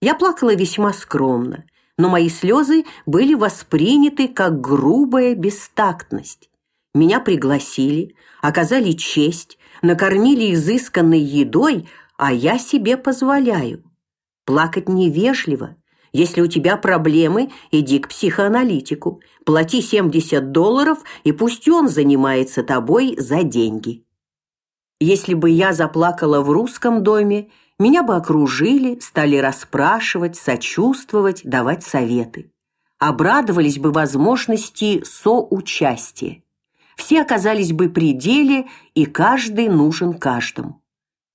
Я плакала весьма скромно, но мои слезы были восприняты как грубая бестактность. Меня пригласили, оказали честь, накормили изысканной едой, а я себе позволяю. Плакать невежливо. Если у тебя проблемы, иди к психоаналитику. Плати 70 долларов, и пусть он занимается тобой за деньги. Если бы я заплакала в русском доме, меня бы окружили, стали расспрашивать, сочувствовать, давать советы. Обрадовались бы возможности соучастия. Все оказались бы при деле, и каждый нужен каждому.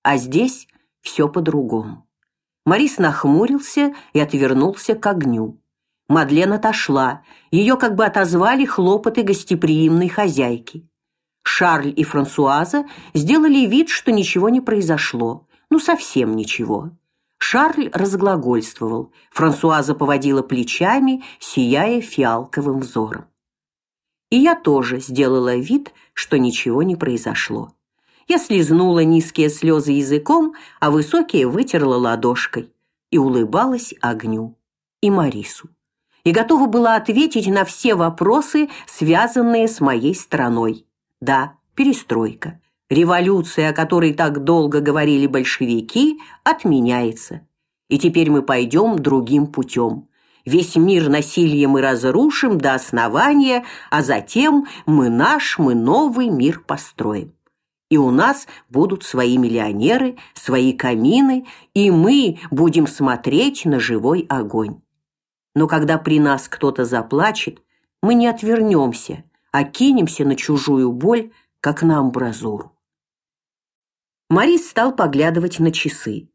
А здесь все по-другому. Марис нахмурился и отвернулся к огню. Мадлен отошла. Ее как бы отозвали хлопоты гостеприимной хозяйки. Шарль и Франсуаза сделали вид, что ничего не произошло. Ну совсем ничего. Шарль разглагольствовал. Франсуаза поводила плечами, сияя фиалковым взором. И я тоже сделала вид, что ничего не произошло. Я слезнула низкие слезы языком, а высокие вытерла ладошкой и улыбалась огню и Марису. И готова была ответить на все вопросы, связанные с моей страной. Да, перестройка. Революция, о которой так долго говорили большевики, отменяется. И теперь мы пойдем другим путем. Весь мир насилием мы разрушим до основания, а затем мы наш, мы новый мир построим. И у нас будут свои миллионеры, свои камины, и мы будем смотреть на живой огонь. Но когда при нас кто-то заплачет, мы не отвернемся, а кинемся на чужую боль, как на амбразуру. Марис стал поглядывать на часы.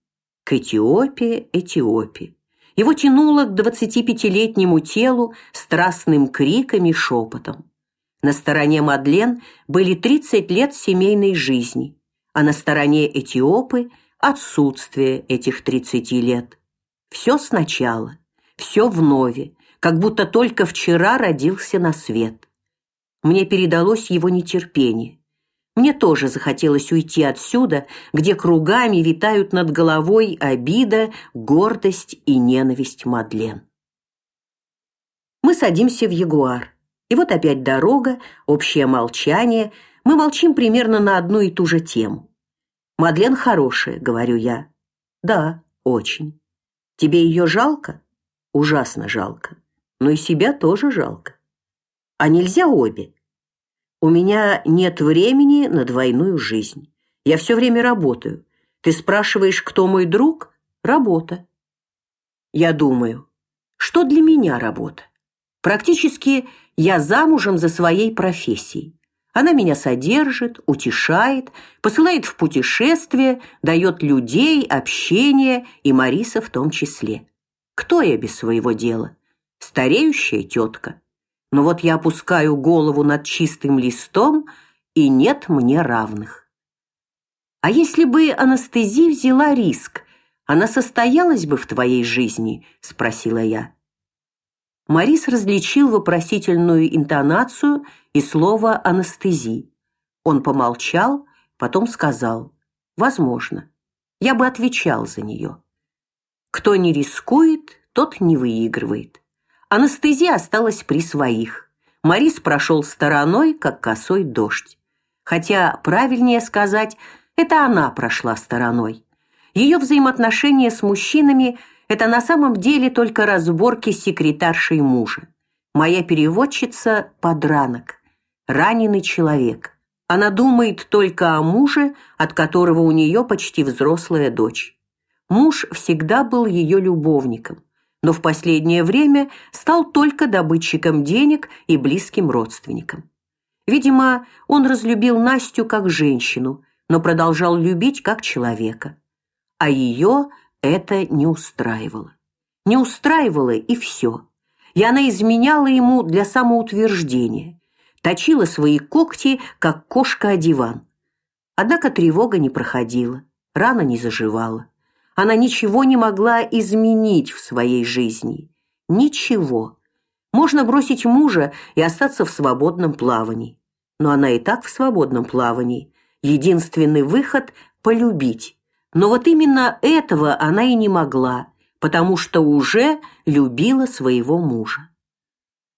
К Этиопии, Этиопии. Его тянуло к двадцатипятилетнему телу страстным криком и шепотом. На стороне Мадлен были 30 лет семейной жизни, а на стороне Этиопы отсутствие этих 30 лет. Все сначала, все вновь, как будто только вчера родился на свет. Мне передалось его нетерпение. Мне тоже захотелось уйти отсюда, где кругами витают над головой обида, гордость и ненависть Мадлен. Мы садимся в Ягуар. И вот опять дорога, общее молчание. Мы молчим примерно на одну и ту же тему. Мадлен хорошая, говорю я. Да, очень. Тебе ее жалко? Ужасно жалко. Но и себя тоже жалко. А нельзя обе? У меня нет времени на двойную жизнь. Я все время работаю. Ты спрашиваешь, кто мой друг? Работа. Я думаю, что для меня работа? Практически я замужем за своей профессией. Она меня содержит, утешает, посылает в путешествия, дает людей, общение и Мариса в том числе. Кто я без своего дела? Стареющая тетка но вот я опускаю голову над чистым листом, и нет мне равных. А если бы анестезия взяла риск, она состоялась бы в твоей жизни, спросила я. Марис различил вопросительную интонацию и слово анестезии. Он помолчал, потом сказал: "Возможно. Я бы отвечал за нее. Кто не рискует, тот не выигрывает. Анестезия осталась при своих. Марис прошел стороной, как косой дождь. Хотя правильнее сказать, это она прошла стороной. Ее взаимоотношения с мужчинами это на самом деле только разборки с секретаршей мужа. Моя переводчица подранок, раненый человек. Она думает только о муже, от которого у нее почти взрослая дочь. Муж всегда был ее любовником но в последнее время стал только добытчиком денег и близким родственником. Видимо, он разлюбил Настю как женщину, но продолжал любить как человека. А ее это не устраивало. Не устраивало и все. И она изменяла ему для самоутверждения, точила свои когти, как кошка о диван. Однако тревога не проходила, рана не заживала. Она ничего не могла изменить в своей жизни. Ничего. Можно бросить мужа и остаться в свободном плавании. Но она и так в свободном плавании. Единственный выход полюбить. Но вот именно этого она и не могла, потому что уже любила своего мужа.